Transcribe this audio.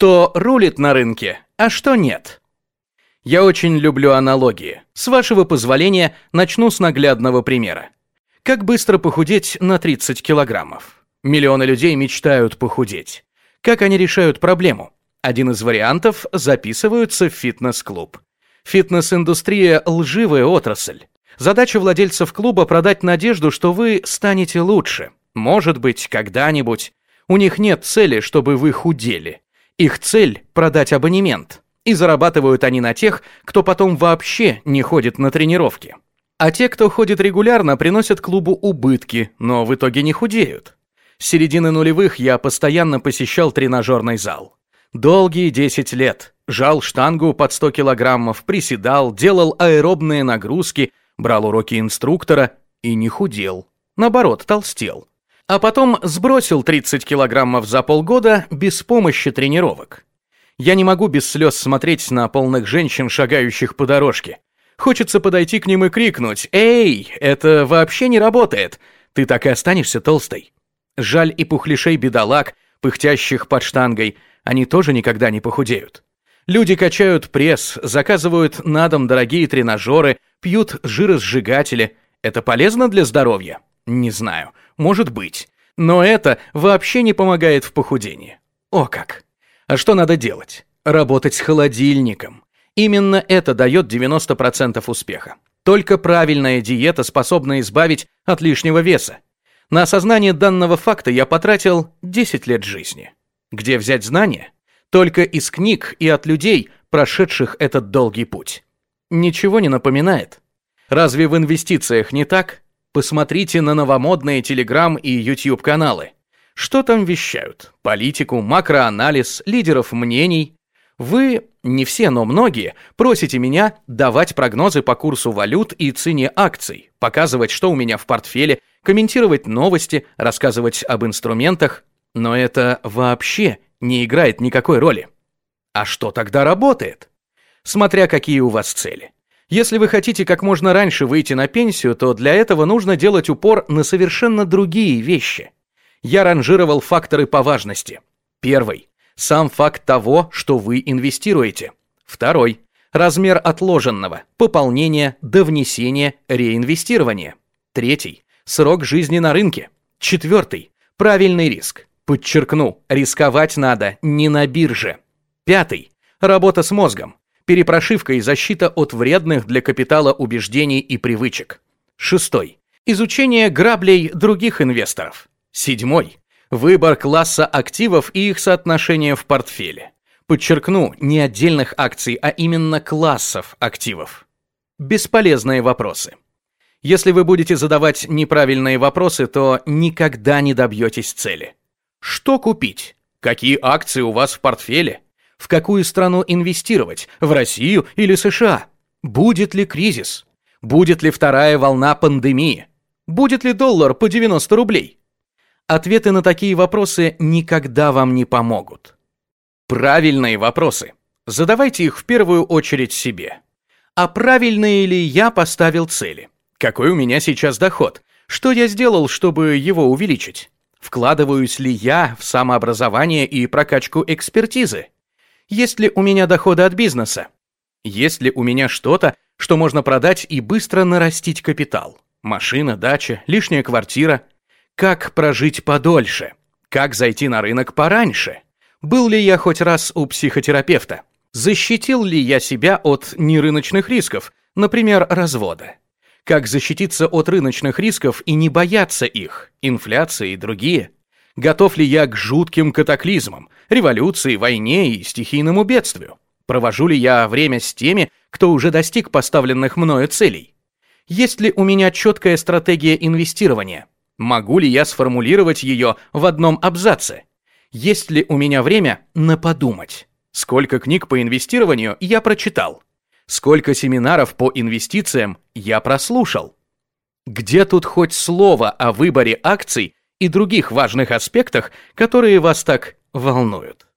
Что рулит на рынке, а что нет. Я очень люблю аналогии. С вашего позволения, начну с наглядного примера. Как быстро похудеть на 30 килограммов? Миллионы людей мечтают похудеть. Как они решают проблему? Один из вариантов – записываются в фитнес-клуб. Фитнес-индустрия – лживая отрасль. Задача владельцев клуба – продать надежду, что вы станете лучше. Может быть, когда-нибудь. У них нет цели, чтобы вы худели. Их цель – продать абонемент. И зарабатывают они на тех, кто потом вообще не ходит на тренировки. А те, кто ходит регулярно, приносят клубу убытки, но в итоге не худеют. С середины нулевых я постоянно посещал тренажерный зал. Долгие 10 лет. Жал штангу под 100 килограммов, приседал, делал аэробные нагрузки, брал уроки инструктора и не худел. Наоборот, толстел. А потом сбросил 30 килограммов за полгода без помощи тренировок. Я не могу без слез смотреть на полных женщин, шагающих по дорожке. Хочется подойти к ним и крикнуть «Эй, это вообще не работает! Ты так и останешься толстой!» Жаль и пухлишей бедолаг, пыхтящих под штангой, они тоже никогда не похудеют. Люди качают пресс, заказывают на дом дорогие тренажеры, пьют жиросжигатели. Это полезно для здоровья? Не знаю. Может быть. Но это вообще не помогает в похудении. О как! А что надо делать? Работать с холодильником. Именно это дает 90% успеха. Только правильная диета способна избавить от лишнего веса. На осознание данного факта я потратил 10 лет жизни. Где взять знания? Только из книг и от людей, прошедших этот долгий путь. Ничего не напоминает? Разве в инвестициях не так? Посмотрите на новомодные Telegram и YouTube каналы. Что там вещают? Политику, макроанализ, лидеров мнений. Вы, не все, но многие, просите меня давать прогнозы по курсу валют и цене акций, показывать, что у меня в портфеле, комментировать новости, рассказывать об инструментах. Но это вообще не играет никакой роли. А что тогда работает? Смотря какие у вас цели. Если вы хотите как можно раньше выйти на пенсию, то для этого нужно делать упор на совершенно другие вещи. Я ранжировал факторы по важности. Первый. Сам факт того, что вы инвестируете. Второй. Размер отложенного, пополнения, до внесения, реинвестирования. Третий. Срок жизни на рынке. Четвертый. Правильный риск. Подчеркну, рисковать надо не на бирже. Пятый. Работа с мозгом перепрошивка и защита от вредных для капитала убеждений и привычек. Шестой. Изучение граблей других инвесторов. Седьмой. Выбор класса активов и их соотношение в портфеле. Подчеркну, не отдельных акций, а именно классов активов. Бесполезные вопросы. Если вы будете задавать неправильные вопросы, то никогда не добьетесь цели. Что купить? Какие акции у вас в портфеле? В какую страну инвестировать? В Россию или США? Будет ли кризис? Будет ли вторая волна пандемии? Будет ли доллар по 90 рублей? Ответы на такие вопросы никогда вам не помогут. Правильные вопросы. Задавайте их в первую очередь себе. А правильные ли я поставил цели? Какой у меня сейчас доход? Что я сделал, чтобы его увеличить? Вкладываюсь ли я в самообразование и прокачку экспертизы? Есть ли у меня доходы от бизнеса? Есть ли у меня что-то, что можно продать и быстро нарастить капитал? Машина, дача, лишняя квартира? Как прожить подольше? Как зайти на рынок пораньше? Был ли я хоть раз у психотерапевта? Защитил ли я себя от нерыночных рисков, например, развода? Как защититься от рыночных рисков и не бояться их, инфляции и другие? Готов ли я к жутким катаклизмам, революции, войне и стихийному бедствию? Провожу ли я время с теми, кто уже достиг поставленных мною целей? Есть ли у меня четкая стратегия инвестирования? Могу ли я сформулировать ее в одном абзаце? Есть ли у меня время на подумать? Сколько книг по инвестированию я прочитал? Сколько семинаров по инвестициям я прослушал? Где тут хоть слово о выборе акций и других важных аспектах, которые вас так волнуют.